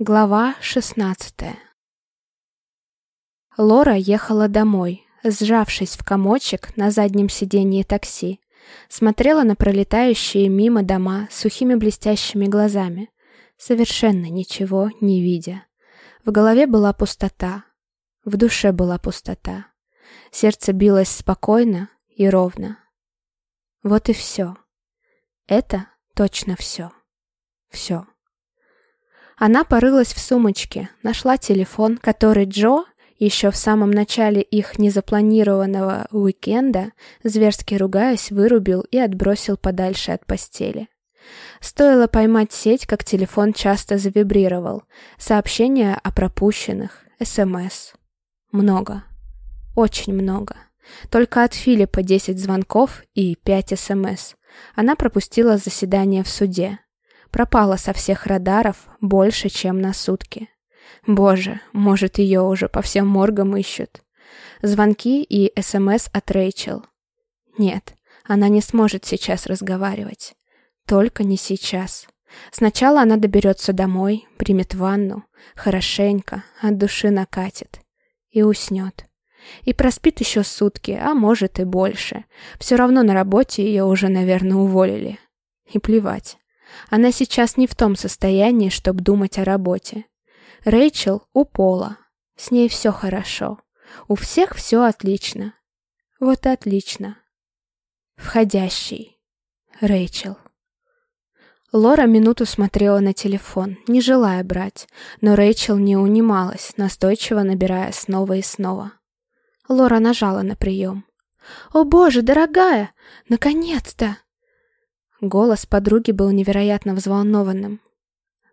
Глава 16 Лора ехала домой, сжавшись в комочек на заднем сиденье такси, смотрела на пролетающие мимо дома сухими блестящими глазами, совершенно ничего не видя. В голове была пустота, в душе была пустота. Сердце билось спокойно и ровно. Вот и все. Это точно все. Все. Она порылась в сумочке, нашла телефон, который Джо еще в самом начале их незапланированного уикенда, зверски ругаясь, вырубил и отбросил подальше от постели. Стоило поймать сеть, как телефон часто завибрировал. Сообщения о пропущенных, СМС. Много. Очень много. Только от Филиппа 10 звонков и 5 СМС. Она пропустила заседание в суде пропала со всех радаров больше, чем на сутки. Боже, может, ее уже по всем моргам ищут. Звонки и СМС от Рэйчел. Нет, она не сможет сейчас разговаривать. Только не сейчас. Сначала она доберется домой, примет ванну, хорошенько, от души накатит. И уснет. И проспит еще сутки, а может и больше. Все равно на работе ее уже, наверное, уволили. И плевать. Она сейчас не в том состоянии, чтобы думать о работе. Рэйчел у Пола. С ней все хорошо. У всех все отлично. Вот отлично. Входящий. Рэйчел. Лора минуту смотрела на телефон, не желая брать, но Рэйчел не унималась, настойчиво набирая снова и снова. Лора нажала на прием. «О боже, дорогая! Наконец-то!» Голос подруги был невероятно взволнованным.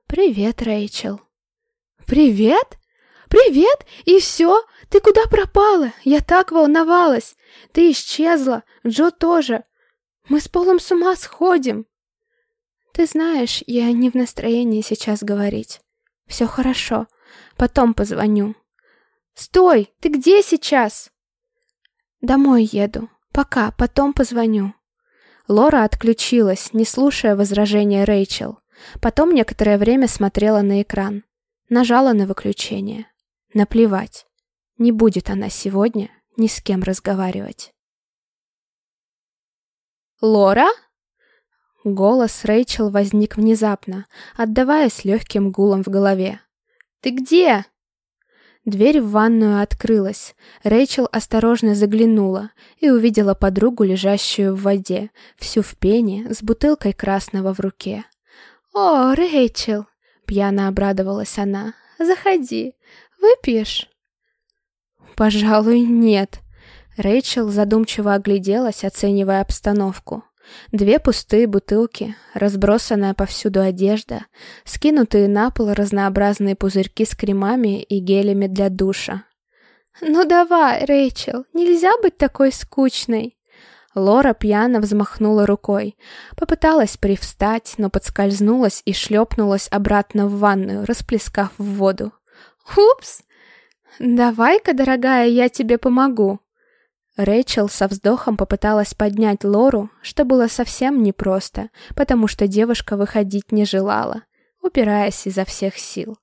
«Привет, Рэйчел». «Привет? Привет? И все? Ты куда пропала? Я так волновалась. Ты исчезла, Джо тоже. Мы с Полом с ума сходим». «Ты знаешь, я не в настроении сейчас говорить. Все хорошо. Потом позвоню». «Стой! Ты где сейчас?» «Домой еду. Пока, потом позвоню». Лора отключилась, не слушая возражения Рэйчел. Потом некоторое время смотрела на экран. Нажала на выключение. Наплевать. Не будет она сегодня ни с кем разговаривать. «Лора?» Голос Рэйчел возник внезапно, отдаваясь легким гулом в голове. «Ты где?» Дверь в ванную открылась. Рэйчел осторожно заглянула и увидела подругу, лежащую в воде, всю в пене, с бутылкой красного в руке. «О, Рэйчел!» — пьяно обрадовалась она. «Заходи. Выпьешь?» «Пожалуй, нет». Рэйчел задумчиво огляделась, оценивая обстановку. Две пустые бутылки, разбросанная повсюду одежда, скинутые на пол разнообразные пузырьки с кремами и гелями для душа. «Ну давай, Рэйчел, нельзя быть такой скучной!» Лора пьяно взмахнула рукой. Попыталась привстать, но подскользнулась и шлепнулась обратно в ванную, расплескав в воду. «Упс! Давай-ка, дорогая, я тебе помогу!» Рэйчел со вздохом попыталась поднять Лору, что было совсем непросто, потому что девушка выходить не желала, упираясь изо всех сил.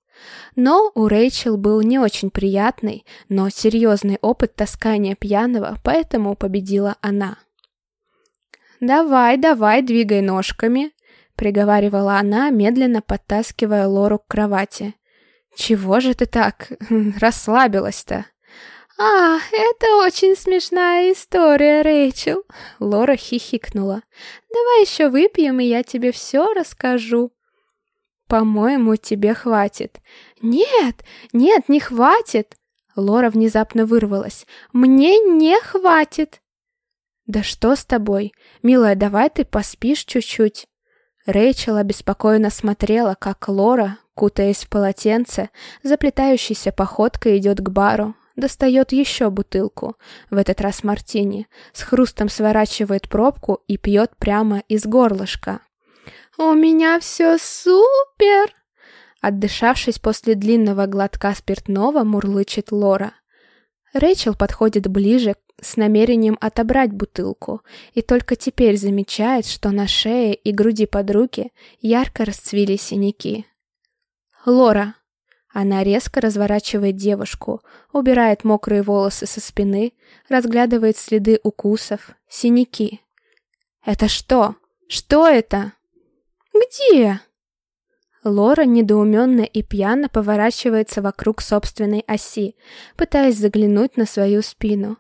Но у Рэйчел был не очень приятный, но серьезный опыт таскания пьяного, поэтому победила она. «Давай, давай, двигай ножками», — приговаривала она, медленно подтаскивая Лору к кровати. «Чего же ты так расслабилась-то?» «А, это очень смешная история, Рэйчел!» Лора хихикнула. «Давай еще выпьем, и я тебе все расскажу». «По-моему, тебе хватит». «Нет, нет, не хватит!» Лора внезапно вырвалась. «Мне не хватит!» «Да что с тобой? Милая, давай ты поспишь чуть-чуть». Рэйчел обеспокоенно смотрела, как Лора, кутаясь в полотенце, заплетающейся походкой идет к бару, достает еще бутылку, в этот раз мартини, с хрустом сворачивает пробку и пьет прямо из горлышка. «У меня все супер!» Отдышавшись после длинного глотка спиртного, мурлычет Лора. Рэйчел подходит ближе с намерением отобрать бутылку и только теперь замечает, что на шее и груди подруги ярко расцвели синяки. «Лора!» Она резко разворачивает девушку, убирает мокрые волосы со спины, разглядывает следы укусов, синяки. «Это что? Что это?» «Где?» Лора недоуменно и пьяно поворачивается вокруг собственной оси, пытаясь заглянуть на свою спину.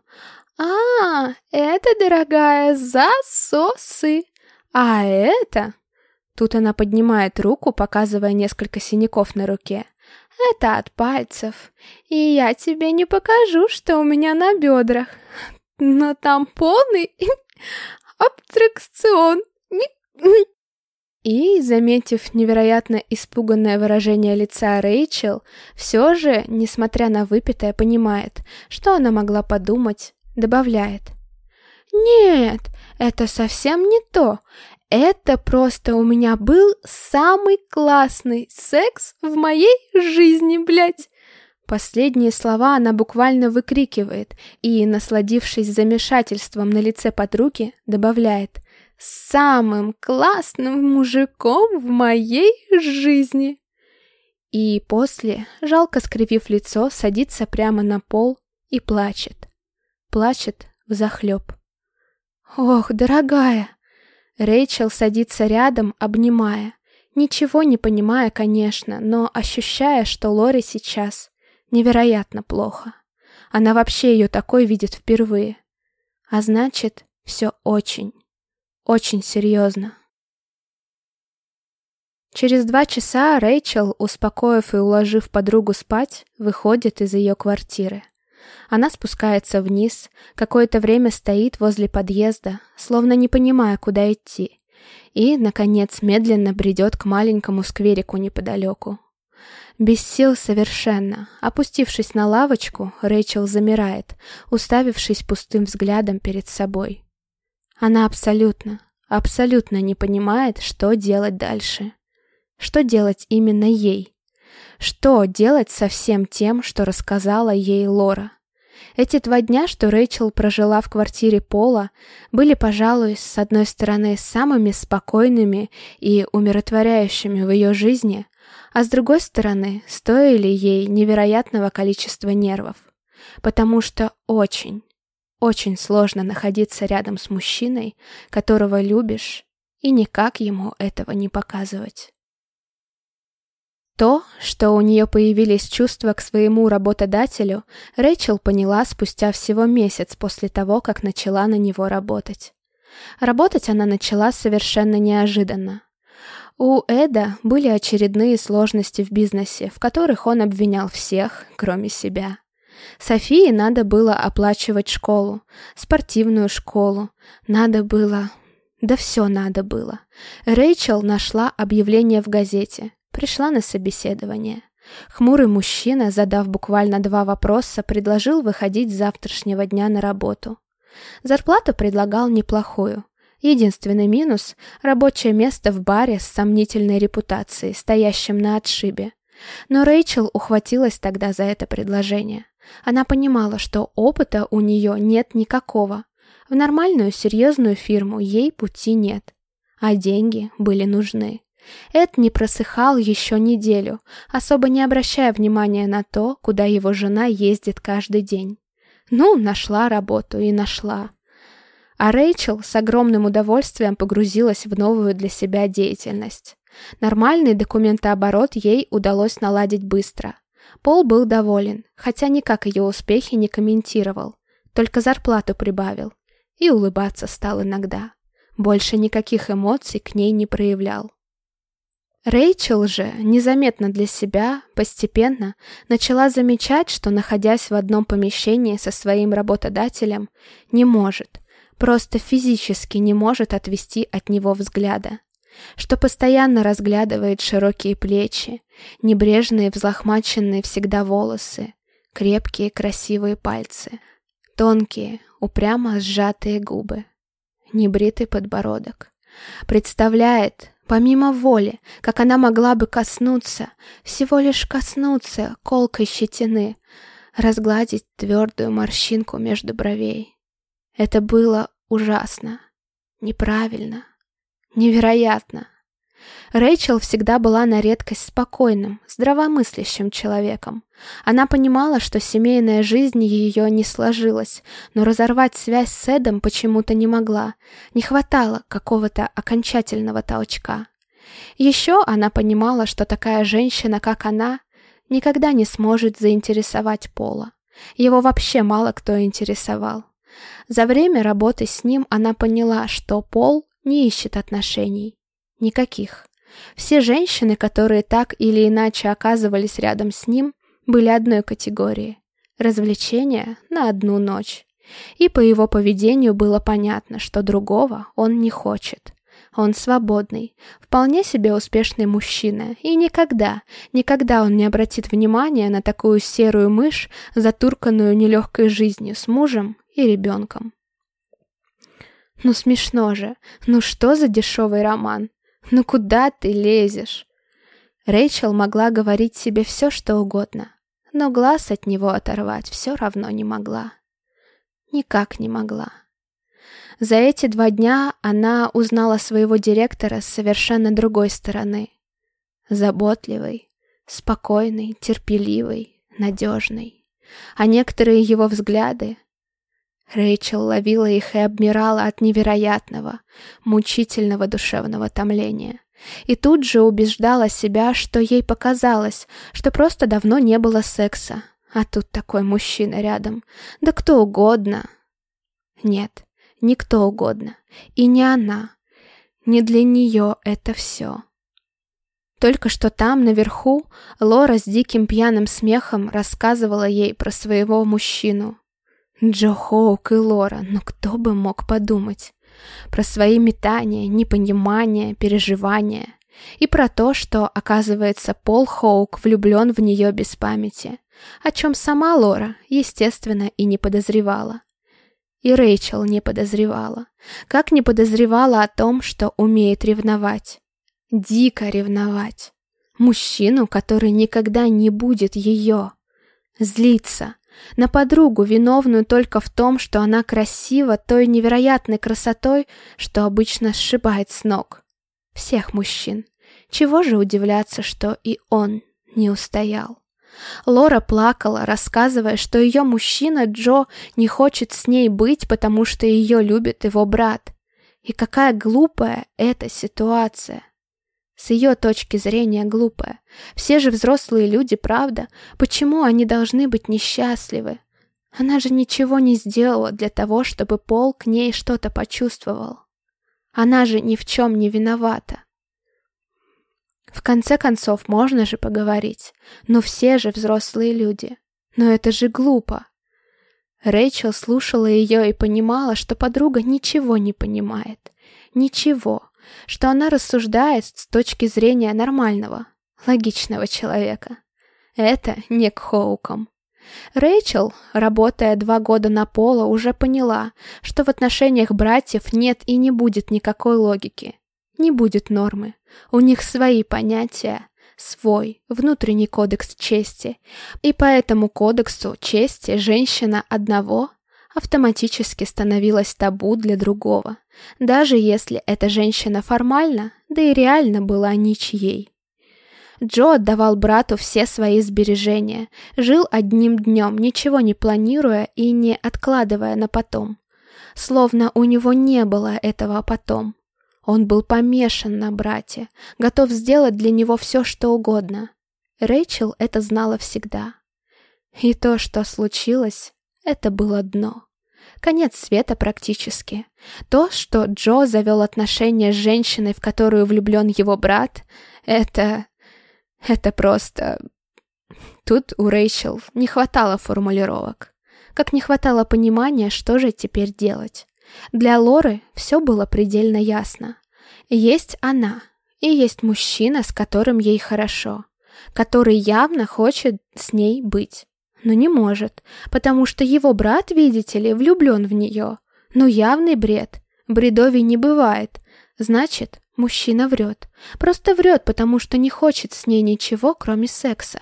«А, это, дорогая, засосы! А это...» Тут она поднимает руку, показывая несколько синяков на руке. «Это от пальцев. И я тебе не покажу, что у меня на бедрах. Но там полный абстракцион. И, заметив невероятно испуганное выражение лица Рэйчел, все же, несмотря на выпитое, понимает, что она могла подумать, добавляет. «Нет, это совсем не то. Это просто у меня был самый классный секс в моей жизни, блядь!» Последние слова она буквально выкрикивает и, насладившись замешательством на лице подруги, добавляет самым классным мужиком в моей жизни. И после, жалко скривив лицо, садится прямо на пол и плачет. Плачет взахлеб. «Ох, дорогая!» Рэйчел садится рядом, обнимая. Ничего не понимая, конечно, но ощущая, что Лори сейчас невероятно плохо. Она вообще ее такой видит впервые. А значит, все очень, очень серьезно. Через два часа Рэйчел, успокоив и уложив подругу спать, выходит из ее квартиры. Она спускается вниз, какое-то время стоит возле подъезда, словно не понимая, куда идти, и, наконец, медленно бредет к маленькому скверику неподалеку. Без сил совершенно, опустившись на лавочку, Рэйчел замирает, уставившись пустым взглядом перед собой. Она абсолютно, абсолютно не понимает, что делать дальше. Что делать именно ей? Что делать со всем тем, что рассказала ей Лора? Эти два дня, что Рэйчел прожила в квартире Пола, были, пожалуй, с одной стороны, самыми спокойными и умиротворяющими в ее жизни, а с другой стороны, стоили ей невероятного количества нервов. Потому что очень, очень сложно находиться рядом с мужчиной, которого любишь, и никак ему этого не показывать. То, что у нее появились чувства к своему работодателю, Рэйчел поняла спустя всего месяц после того, как начала на него работать. Работать она начала совершенно неожиданно. У Эда были очередные сложности в бизнесе, в которых он обвинял всех, кроме себя. Софии надо было оплачивать школу, спортивную школу. Надо было... Да все надо было. Рэйчел нашла объявление в газете. Пришла на собеседование. Хмурый мужчина, задав буквально два вопроса, предложил выходить с завтрашнего дня на работу. Зарплату предлагал неплохую. Единственный минус – рабочее место в баре с сомнительной репутацией, стоящим на отшибе. Но Рэйчел ухватилась тогда за это предложение. Она понимала, что опыта у нее нет никакого. В нормальную серьезную фирму ей пути нет. А деньги были нужны. Эд не просыхал еще неделю, особо не обращая внимания на то, куда его жена ездит каждый день. Ну, нашла работу и нашла. А Рэйчел с огромным удовольствием погрузилась в новую для себя деятельность. Нормальный документооборот ей удалось наладить быстро. Пол был доволен, хотя никак ее успехи не комментировал, только зарплату прибавил. И улыбаться стал иногда. Больше никаких эмоций к ней не проявлял. Рэйчел же, незаметно для себя, постепенно начала замечать, что, находясь в одном помещении со своим работодателем, не может, просто физически не может отвести от него взгляда что постоянно разглядывает широкие плечи, небрежные взлохмаченные всегда волосы, крепкие красивые пальцы, тонкие, упрямо сжатые губы, небритый подбородок. Представляет, помимо воли, как она могла бы коснуться, всего лишь коснуться колкой щетины, разгладить твердую морщинку между бровей. Это было ужасно, неправильно, Невероятно. Рэйчел всегда была на редкость спокойным, здравомыслящим человеком. Она понимала, что семейная жизнь ее не сложилась, но разорвать связь с Эдом почему-то не могла. Не хватало какого-то окончательного толчка. Еще она понимала, что такая женщина, как она, никогда не сможет заинтересовать Пола. Его вообще мало кто интересовал. За время работы с ним она поняла, что Пол не ищет отношений. Никаких. Все женщины, которые так или иначе оказывались рядом с ним, были одной категории. Развлечения на одну ночь. И по его поведению было понятно, что другого он не хочет. Он свободный, вполне себе успешный мужчина, и никогда, никогда он не обратит внимания на такую серую мышь, затурканную нелегкой жизнью с мужем и ребенком. Ну смешно же, ну что за дешевый роман? Ну куда ты лезешь? Рэйчел могла говорить себе все, что угодно, но глаз от него оторвать все равно не могла. Никак не могла. За эти два дня она узнала своего директора с совершенно другой стороны. Заботливый, спокойный, терпеливый, надежный. А некоторые его взгляды... Рэйчел ловила их и обмирала от невероятного, мучительного душевного томления. И тут же убеждала себя, что ей показалось, что просто давно не было секса. А тут такой мужчина рядом. Да кто угодно. Нет, Никто угодно. И не она. Не для нее это все. Только что там, наверху, Лора с диким пьяным смехом рассказывала ей про своего мужчину. Джо Хоук и Лора, но кто бы мог подумать. Про свои метания, непонимания, переживания. И про то, что, оказывается, Пол Хоук влюблен в нее без памяти. О чем сама Лора, естественно, и не подозревала. И Рэйчел не подозревала. Как не подозревала о том, что умеет ревновать. Дико ревновать. Мужчину, который никогда не будет ее. Злиться. На подругу, виновную только в том, что она красива той невероятной красотой, что обычно сшибает с ног. Всех мужчин. Чего же удивляться, что и он не устоял. Лора плакала, рассказывая, что ее мужчина Джо не хочет с ней быть, потому что ее любит его брат. И какая глупая эта ситуация. С ее точки зрения глупая. Все же взрослые люди, правда? Почему они должны быть несчастливы? Она же ничего не сделала для того, чтобы Пол к ней что-то почувствовал. Она же ни в чем не виновата. В конце концов, можно же поговорить. Но все же взрослые люди. Но это же глупо. Рэйчел слушала ее и понимала, что подруга ничего не понимает. Ничего. Что она рассуждает с точки зрения нормального, логичного человека. Это не к Хоукам. Рэйчел, работая два года на поло, уже поняла, что в отношениях братьев нет и не будет никакой логики не будет нормы. У них свои понятия, свой внутренний кодекс чести. И по этому кодексу чести женщина одного автоматически становилась табу для другого, даже если эта женщина формально, да и реально была ничьей. Джо отдавал брату все свои сбережения, жил одним днем, ничего не планируя и не откладывая на потом. Словно у него не было этого потом. Он был помешан на брате, готов сделать для него все, что угодно. Рэйчел это знала всегда. И то, что случилось, это было дно. Конец света практически. То, что Джо завел отношения с женщиной, в которую влюблен его брат, это... это просто... Тут у Рэйчел не хватало формулировок. Как не хватало понимания, что же теперь делать. Для Лоры все было предельно ясно. Есть она, и есть мужчина, с которым ей хорошо, который явно хочет с ней быть, но не может, потому что его брат, видите ли, влюблен в нее. Ну явный бред, бредовий не бывает. Значит, мужчина врет. Просто врет, потому что не хочет с ней ничего, кроме секса.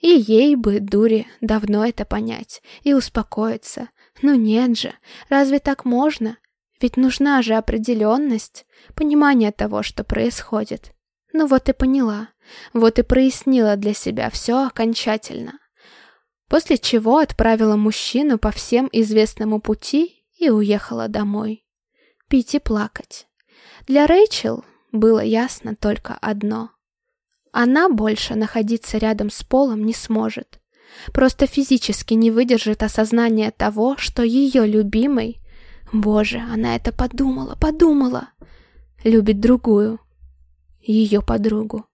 И ей бы, дури, давно это понять и успокоиться. Ну нет же, разве так можно? Ведь нужна же определенность, понимание того, что происходит. Ну вот и поняла, вот и прояснила для себя все окончательно. После чего отправила мужчину по всем известному пути и уехала домой. Пить и плакать. Для Рэйчел было ясно только одно. Она больше находиться рядом с Полом не сможет. Просто физически не выдержит осознания того, что ее любимый... Боже, она это подумала, подумала. Любит другую. Ее подругу.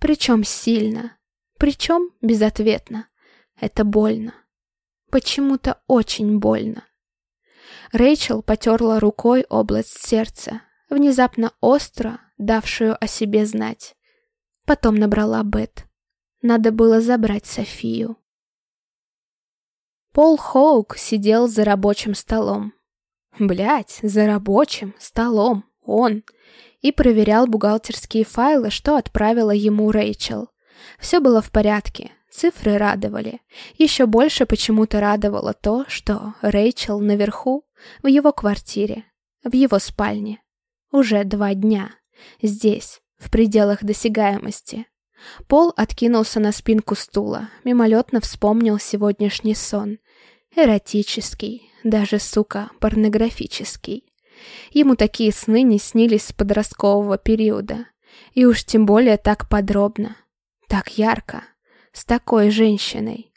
Причем сильно. Причем безответно. Это больно. Почему-то очень больно. Рэйчел потерла рукой область сердца, внезапно остро давшую о себе знать. Потом набрала Бет. Надо было забрать Софию. Пол Хоук сидел за рабочим столом. Блять, за рабочим столом, он. И проверял бухгалтерские файлы, что отправила ему Рэйчел. Все было в порядке, цифры радовали. Еще больше почему-то радовало то, что Рэйчел наверху, в его квартире, в его спальне. Уже два дня. Здесь, в пределах досягаемости. Пол откинулся на спинку стула, мимолетно вспомнил сегодняшний сон. Эротический, даже, сука, порнографический. Ему такие сны не снились с подросткового периода. И уж тем более так подробно, так ярко, с такой женщиной.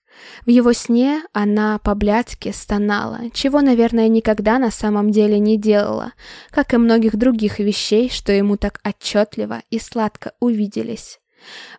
В его сне она по-блядски стонала, чего, наверное, никогда на самом деле не делала, как и многих других вещей, что ему так отчетливо и сладко увиделись.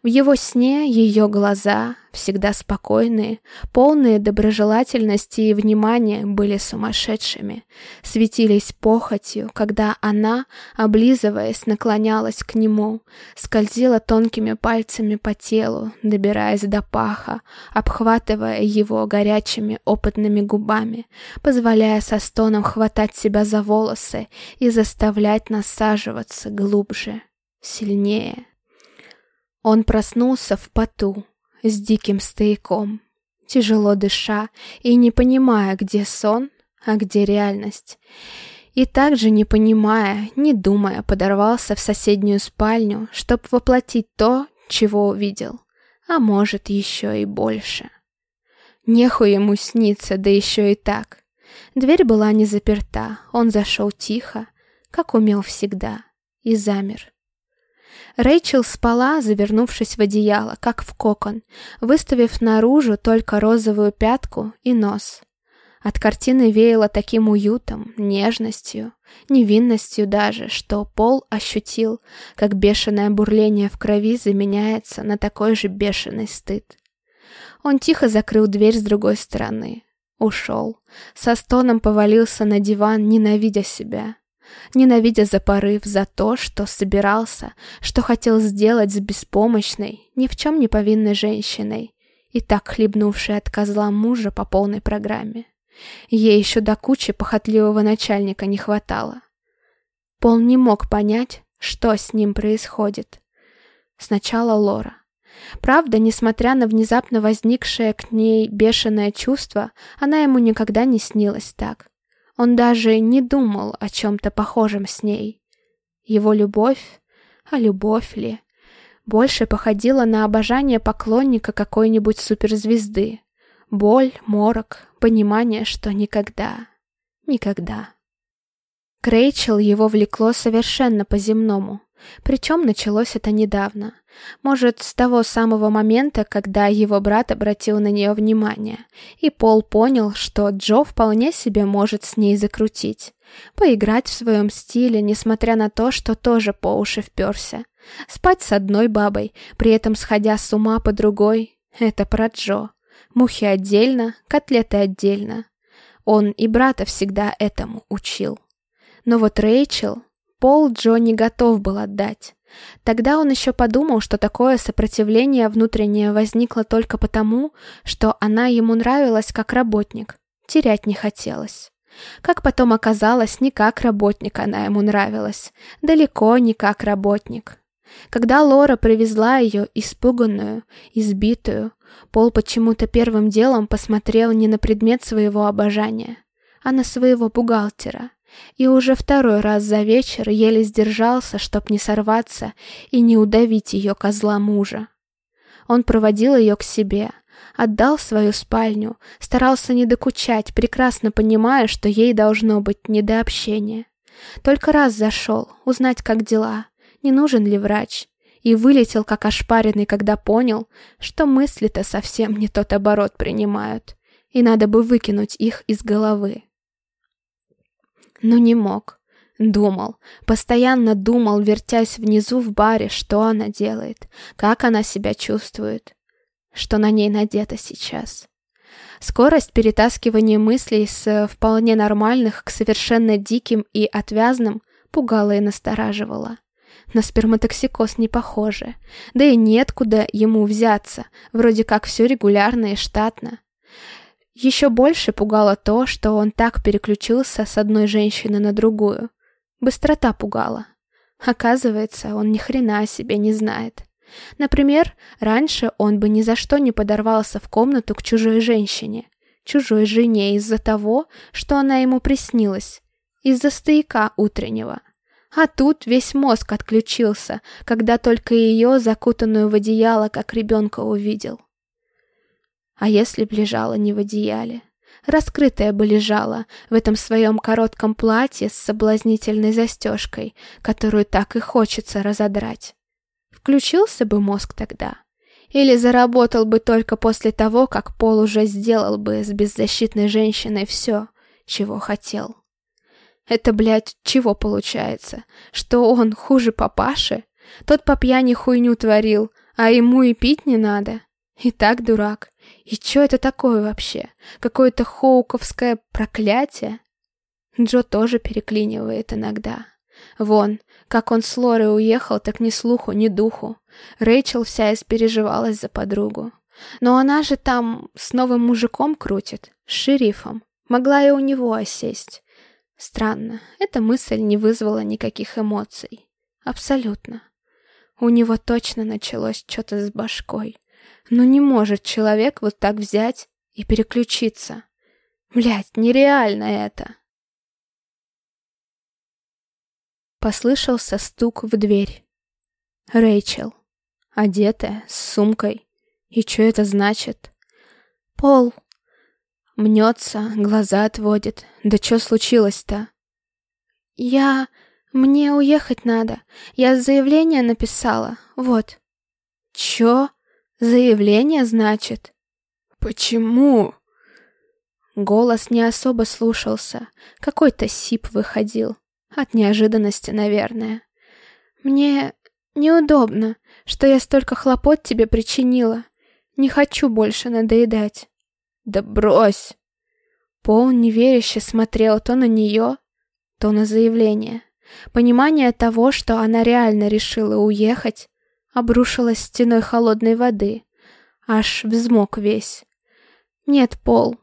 В его сне ее глаза, всегда спокойные, полные доброжелательности и внимания, были сумасшедшими, светились похотью, когда она, облизываясь, наклонялась к нему, скользила тонкими пальцами по телу, добираясь до паха, обхватывая его горячими опытными губами, позволяя со стоном хватать себя за волосы и заставлять насаживаться глубже, сильнее. Он проснулся в поту, с диким стояком, тяжело дыша и не понимая, где сон, а где реальность. И также не понимая, не думая, подорвался в соседнюю спальню, чтобы воплотить то, чего увидел, а может еще и больше. Нехуй ему снится, да еще и так. Дверь была не заперта, он зашел тихо, как умел всегда, и замер. Рэйчел спала, завернувшись в одеяло, как в кокон, выставив наружу только розовую пятку и нос. От картины веяло таким уютом, нежностью, невинностью даже, что Пол ощутил, как бешеное бурление в крови заменяется на такой же бешеный стыд. Он тихо закрыл дверь с другой стороны. Ушел. Со стоном повалился на диван, ненавидя себя ненавидя за порыв, за то, что собирался, что хотел сделать с беспомощной, ни в чем не повинной женщиной, и так хлебнувшей от козла мужа по полной программе. Ей еще до кучи похотливого начальника не хватало. Пол не мог понять, что с ним происходит. Сначала Лора. Правда, несмотря на внезапно возникшее к ней бешеное чувство, она ему никогда не снилась так. Он даже не думал о чем-то похожем с ней. Его любовь, а любовь ли, больше походила на обожание поклонника какой-нибудь суперзвезды. Боль, морок, понимание, что никогда, никогда. Крейчел его влекло совершенно по-земному. Причем началось это недавно. Может, с того самого момента, когда его брат обратил на нее внимание, и Пол понял, что Джо вполне себе может с ней закрутить. Поиграть в своем стиле, несмотря на то, что тоже по уши вперся. Спать с одной бабой, при этом сходя с ума по другой — это про Джо. Мухи отдельно, котлеты отдельно. Он и брата всегда этому учил. Но вот Рэйчел Пол Джо готов был отдать. Тогда он еще подумал, что такое сопротивление внутреннее возникло только потому, что она ему нравилась как работник. Терять не хотелось. Как потом оказалось, не как работник она ему нравилась. Далеко не как работник. Когда Лора привезла ее, испуганную, избитую, Пол почему-то первым делом посмотрел не на предмет своего обожания, а на своего бухгалтера И уже второй раз за вечер еле сдержался, чтоб не сорваться и не удавить ее козла мужа. Он проводил ее к себе, отдал свою спальню, старался не докучать, прекрасно понимая, что ей должно быть не до общения. Только раз зашел, узнать, как дела, не нужен ли врач, и вылетел как ошпаренный, когда понял, что мысли-то совсем не тот оборот принимают, и надо бы выкинуть их из головы. Но не мог. Думал, постоянно думал, вертясь внизу в баре, что она делает, как она себя чувствует, что на ней надето сейчас. Скорость перетаскивания мыслей с вполне нормальных к совершенно диким и отвязным пугала и настораживала. На сперматоксикоз не похоже, да и нет куда ему взяться, вроде как все регулярно и штатно. Еще больше пугало то, что он так переключился с одной женщины на другую. Быстрота пугала. Оказывается, он ни хрена о себе не знает. Например, раньше он бы ни за что не подорвался в комнату к чужой женщине, чужой жене из-за того, что она ему приснилась, из-за стояка утреннего. А тут весь мозг отключился, когда только ее, закутанную в одеяло, как ребенка увидел. А если б лежала не в одеяле? Раскрытая бы лежала в этом своем коротком платье с соблазнительной застежкой, которую так и хочется разодрать. Включился бы мозг тогда? Или заработал бы только после того, как Пол уже сделал бы с беззащитной женщиной все, чего хотел? Это, блядь, чего получается? Что он хуже папаши? Тот по пьяни хуйню творил, а ему и пить не надо. И так дурак. И что это такое вообще? Какое-то хоуковское проклятие? Джо тоже переклинивает иногда. Вон, как он с Лорой уехал, так ни слуху, ни духу. Рэйчел вся испереживалась за подругу. Но она же там с новым мужиком крутит, с шерифом. Могла и у него осесть. Странно, эта мысль не вызвала никаких эмоций. Абсолютно. У него точно началось что-то с башкой. Но не может человек вот так взять и переключиться. Блять, нереально это. Послышался стук в дверь. Рэйчел. Одетая, с сумкой. И что это значит? Пол. Мнется, глаза отводит. Да что случилось-то? Я... Мне уехать надо. Я заявление написала. Вот. Чё? Заявление, значит? Почему? Голос не особо слушался. Какой-то сип выходил. От неожиданности, наверное. Мне неудобно, что я столько хлопот тебе причинила. Не хочу больше надоедать. Да брось! Пол неверяще смотрел то на нее, то на заявление. Понимание того, что она реально решила уехать, обрушилась стеной холодной воды. Аж взмок весь. Нет, Пол.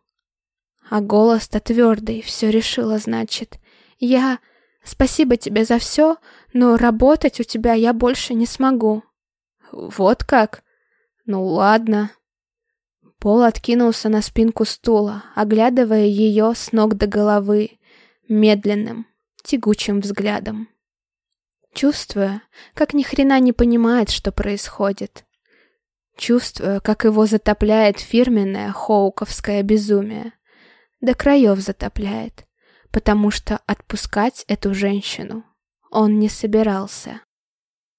А голос-то твердый, все решила, значит. Я... Спасибо тебе за все, но работать у тебя я больше не смогу. Вот как? Ну ладно. Пол откинулся на спинку стула, оглядывая ее с ног до головы, медленным, тягучим взглядом чувствуя, как ни хрена не понимает, что происходит. Чувствуя, как его затопляет фирменное хоуковское безумие. До краев затопляет, потому что отпускать эту женщину он не собирался.